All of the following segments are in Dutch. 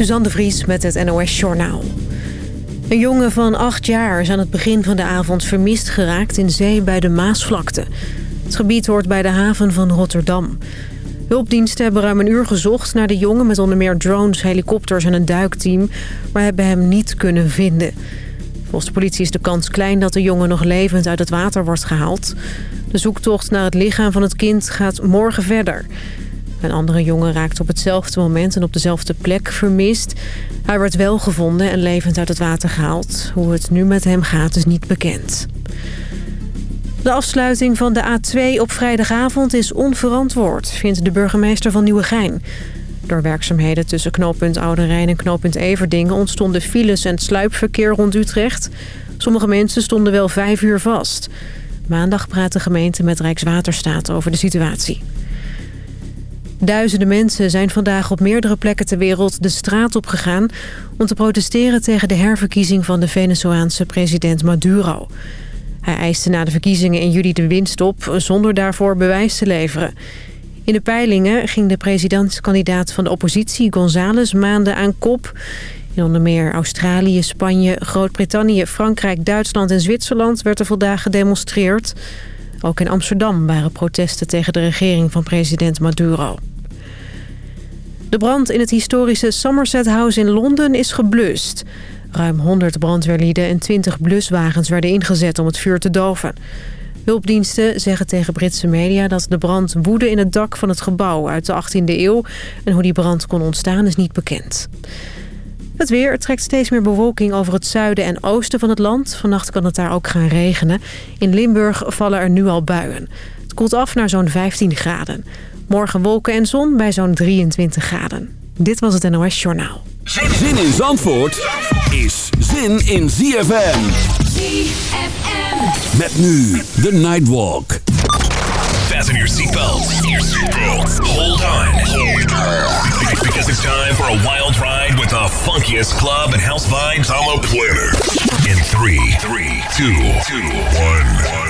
Suzanne de Vries met het NOS Journaal. Een jongen van acht jaar is aan het begin van de avond vermist geraakt in zee bij de Maasvlakte. Het gebied hoort bij de haven van Rotterdam. Hulpdiensten hebben ruim een uur gezocht naar de jongen... met onder meer drones, helikopters en een duikteam... maar hebben hem niet kunnen vinden. Volgens de politie is de kans klein dat de jongen nog levend uit het water wordt gehaald. De zoektocht naar het lichaam van het kind gaat morgen verder. Een andere jongen raakte op hetzelfde moment en op dezelfde plek vermist. Hij werd wel gevonden en levend uit het water gehaald. Hoe het nu met hem gaat is niet bekend. De afsluiting van de A2 op vrijdagavond is onverantwoord, vindt de burgemeester van Nieuwegein. Door werkzaamheden tussen knooppunt Oude Rijn en knooppunt Everdingen ontstonden files en sluipverkeer rond Utrecht. Sommige mensen stonden wel vijf uur vast. Maandag praat de gemeente met Rijkswaterstaat over de situatie. Duizenden mensen zijn vandaag op meerdere plekken ter wereld de straat op gegaan... om te protesteren tegen de herverkiezing van de Venezolaanse president Maduro. Hij eiste na de verkiezingen in juli de winst op zonder daarvoor bewijs te leveren. In de peilingen ging de presidentskandidaat van de oppositie González maanden aan kop. In onder meer Australië, Spanje, Groot-Brittannië, Frankrijk, Duitsland en Zwitserland werd er vandaag gedemonstreerd. Ook in Amsterdam waren protesten tegen de regering van president Maduro. De brand in het historische Somerset House in Londen is geblust. Ruim 100 brandweerlieden en 20 bluswagens werden ingezet om het vuur te doven. Hulpdiensten zeggen tegen Britse media dat de brand woedde in het dak van het gebouw uit de 18e eeuw. En hoe die brand kon ontstaan is niet bekend. Het weer trekt steeds meer bewolking over het zuiden en oosten van het land. Vannacht kan het daar ook gaan regenen. In Limburg vallen er nu al buien. Het koelt af naar zo'n 15 graden. Morgen wolken en zon bij zo'n 23 graden. Dit was het NOS Journaal. Zin in Zandvoort is zin in ZFM. ZFM. Met nu de Nightwalk. Fasten your seatbelts. Hold on. Because it's time for a wild ride with the funkiest club and house vibes on the planet. In three, three, two, two, one, one.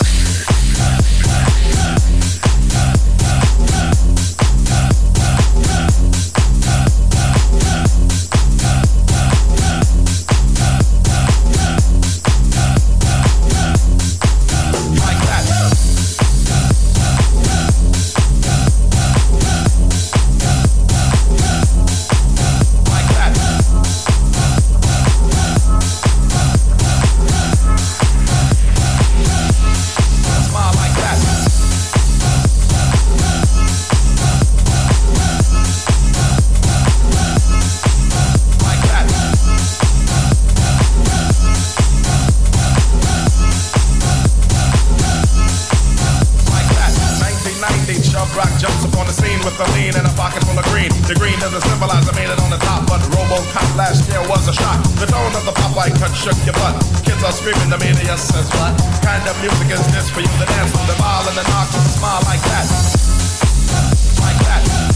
Was a shot. The tone of the Popeye cut shook your butt. Kids are screaming, the media says what? Kind of music is this for you to dance with the ball and the knock and smile like that. Like that.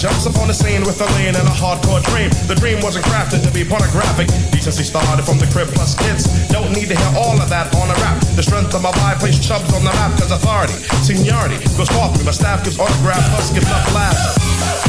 Jumps upon the scene with a lean and a hardcore dream. The dream wasn't crafted to be pornographic. Decency started from the crib plus kids. Don't need to hear all of that on a rap. The strength of my vibe placed chubs on the map cause authority, seniority goes far through. My staff gives autograph, plus gives up laughs.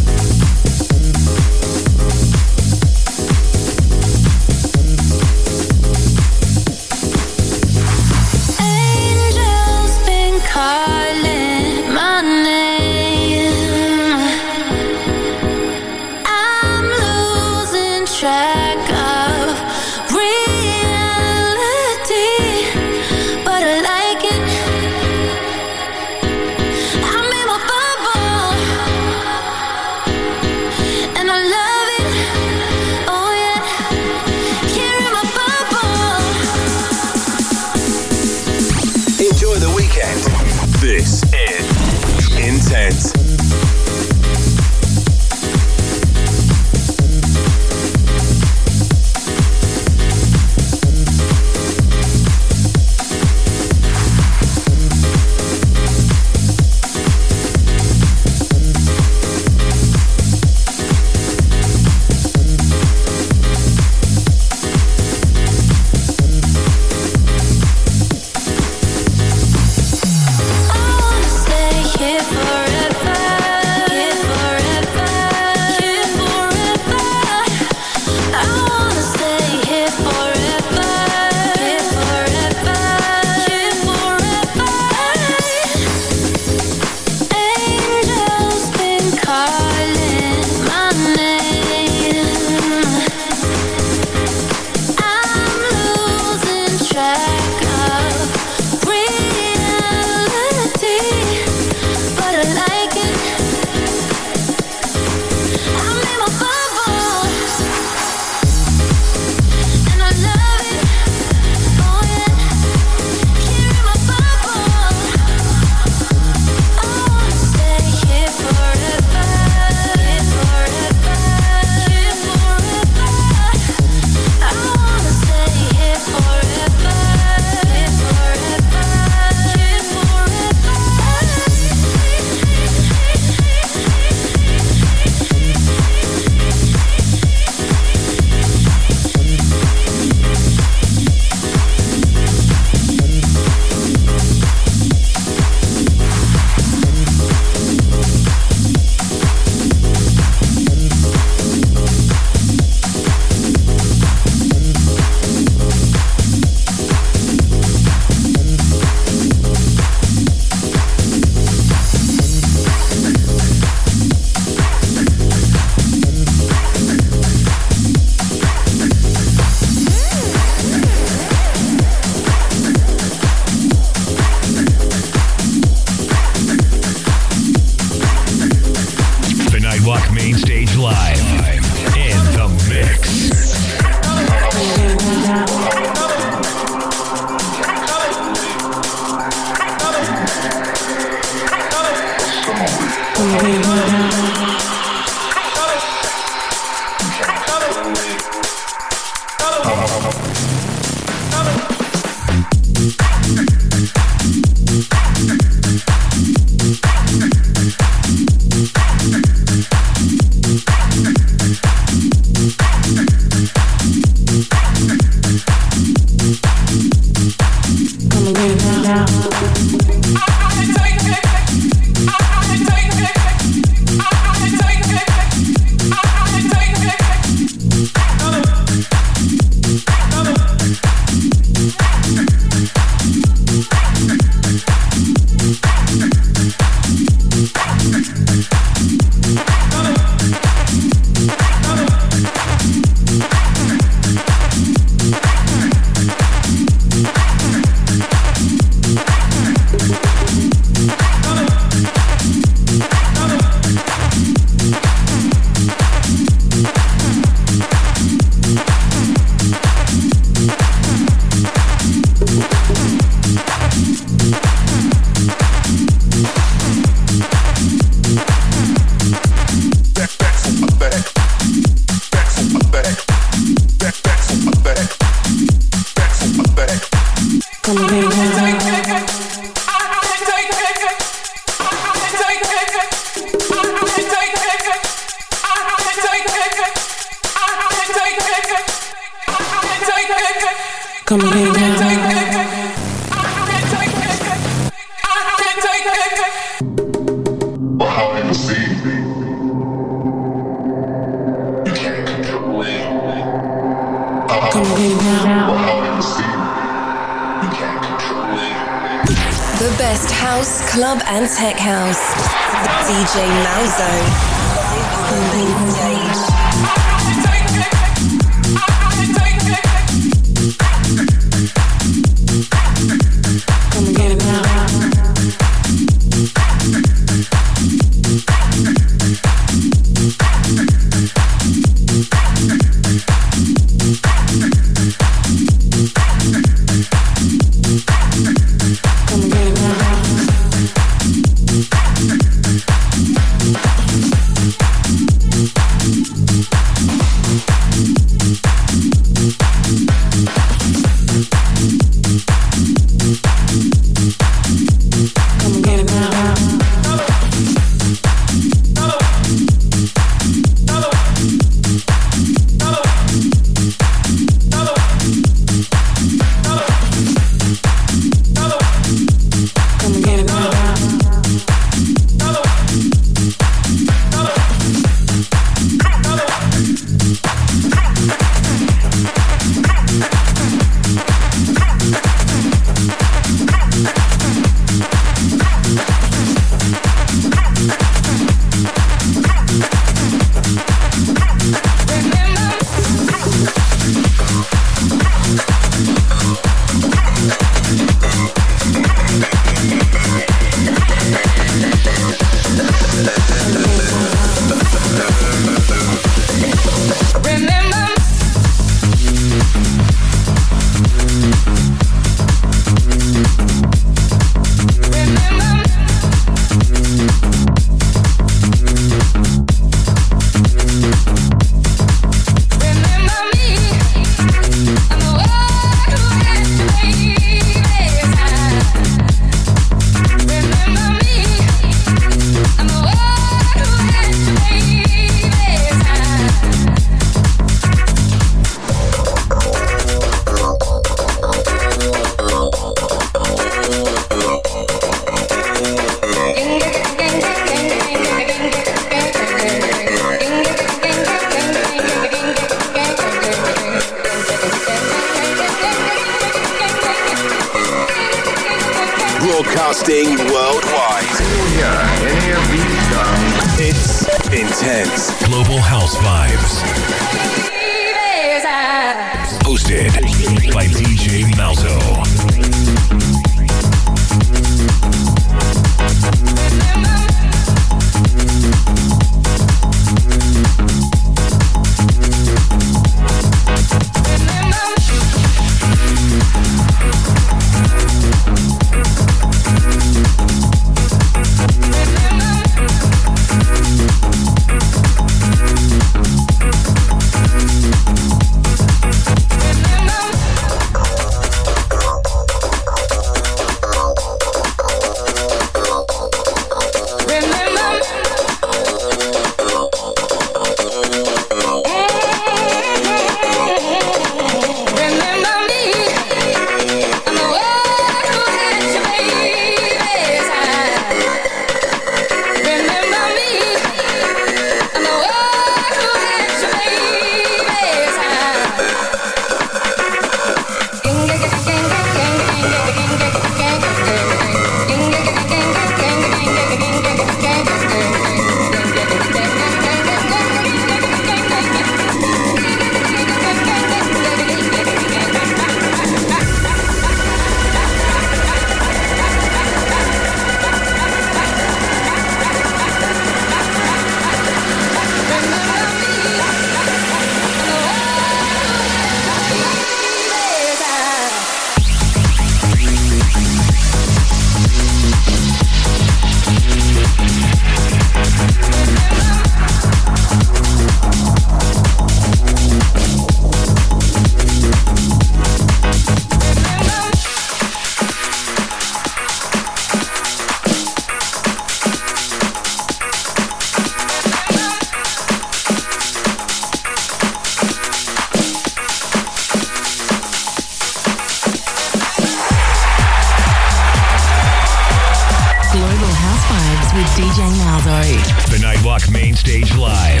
Vibes with DJ Malzo. The Nightwalk Main Stage Live.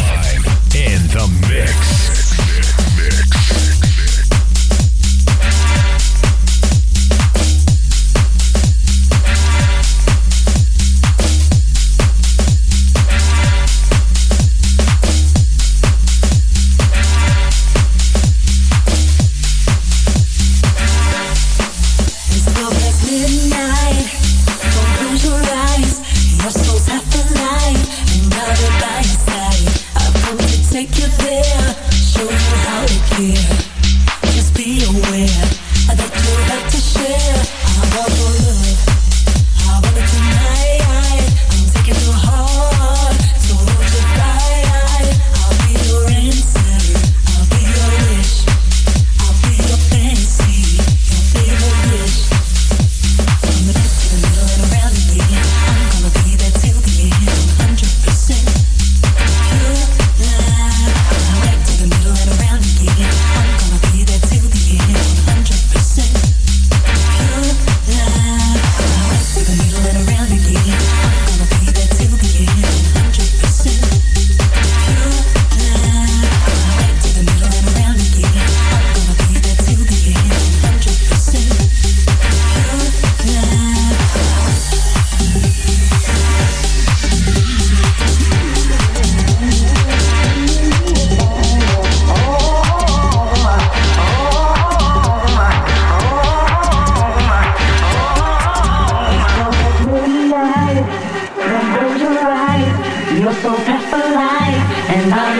In the mix. mix, mix.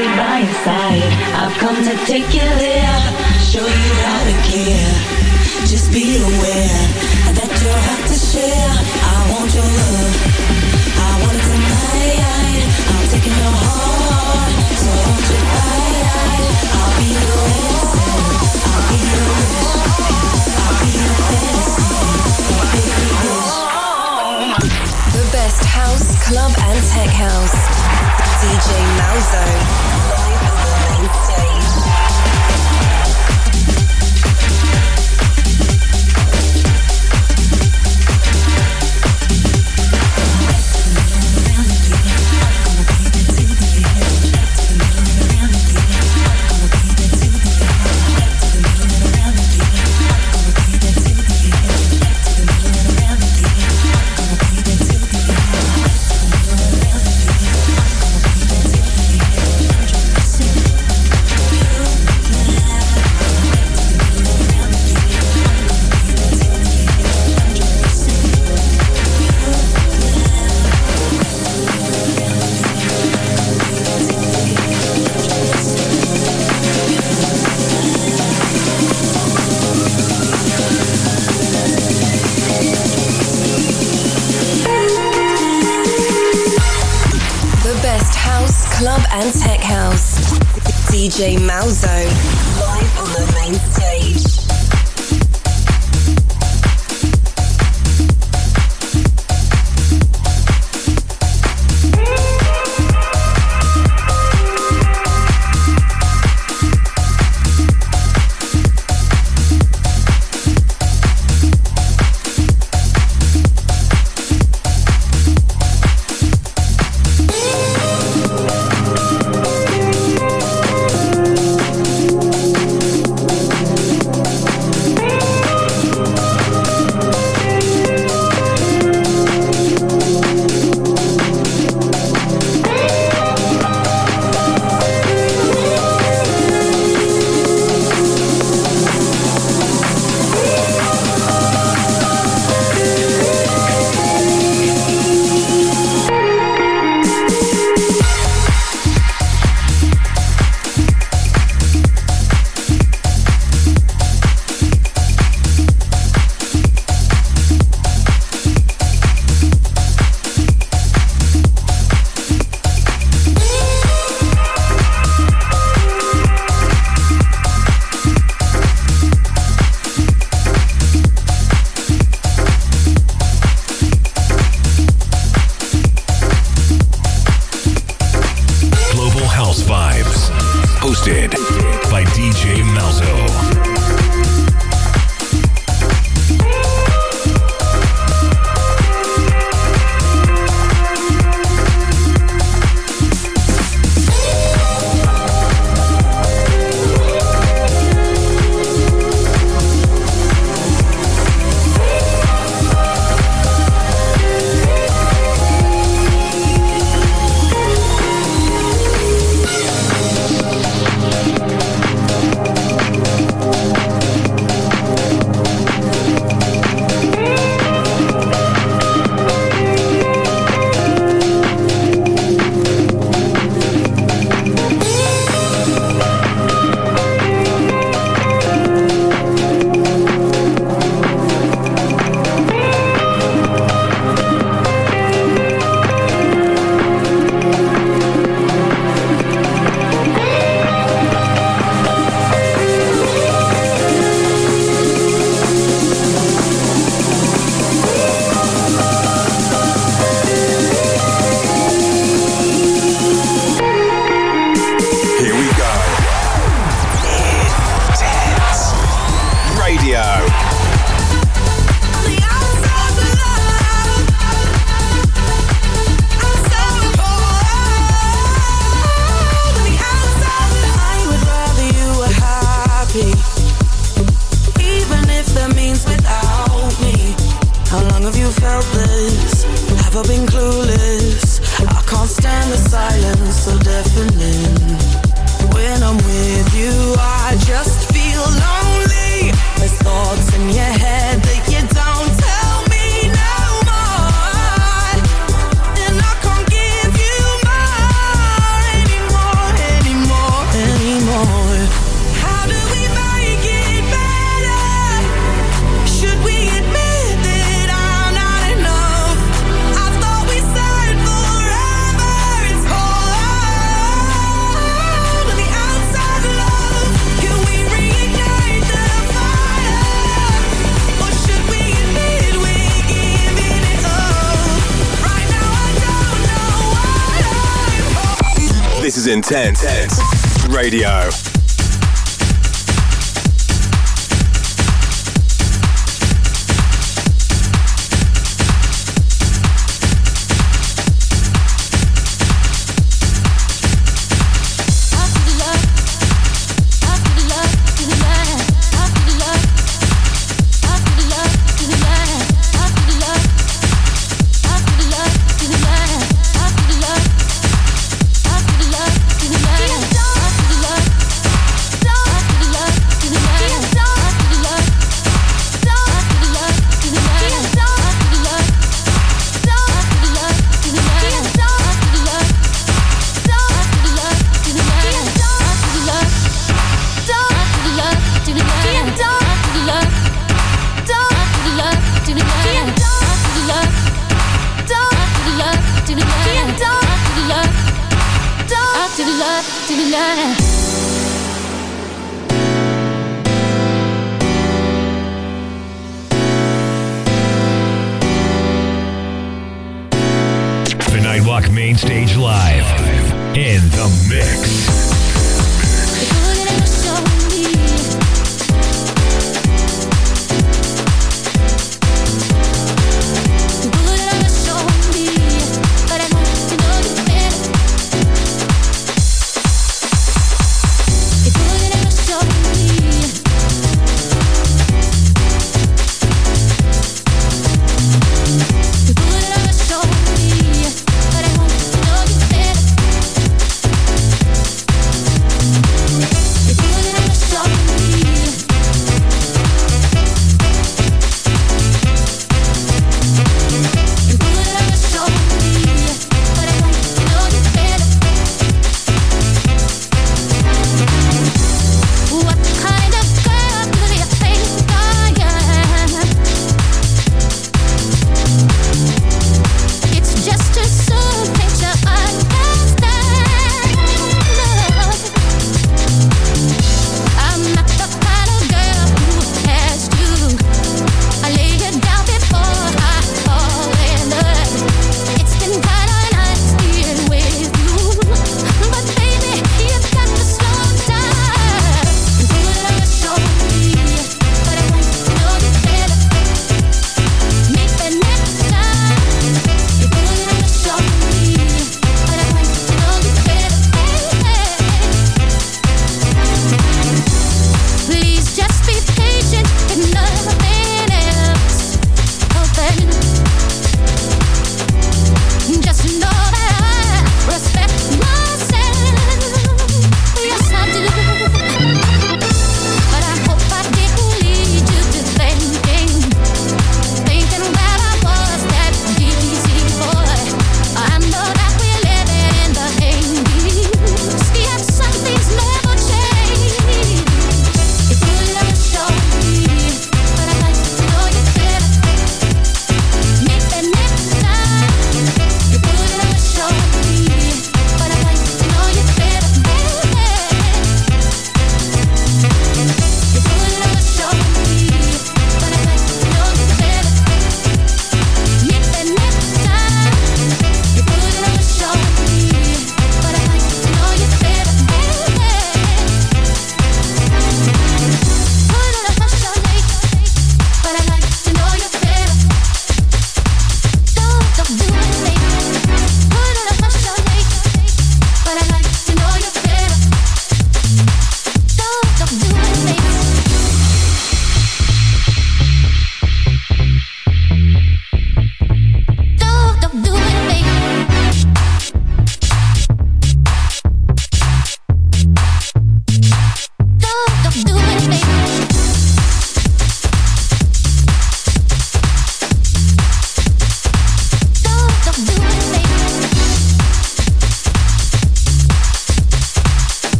right by your side. I've come to take you there, show you how to care. Just be aware that you have to share. I want your love. I want it tonight. I'm taking your heart, so won't you fight? I'll be your answer. I'll be your wish. I'll be your fantasy. The best house, club and tech house. DJ Malzo. sense.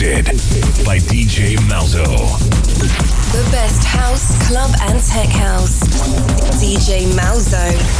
By DJ Malzo. The best house, club, and tech house. DJ Malzo.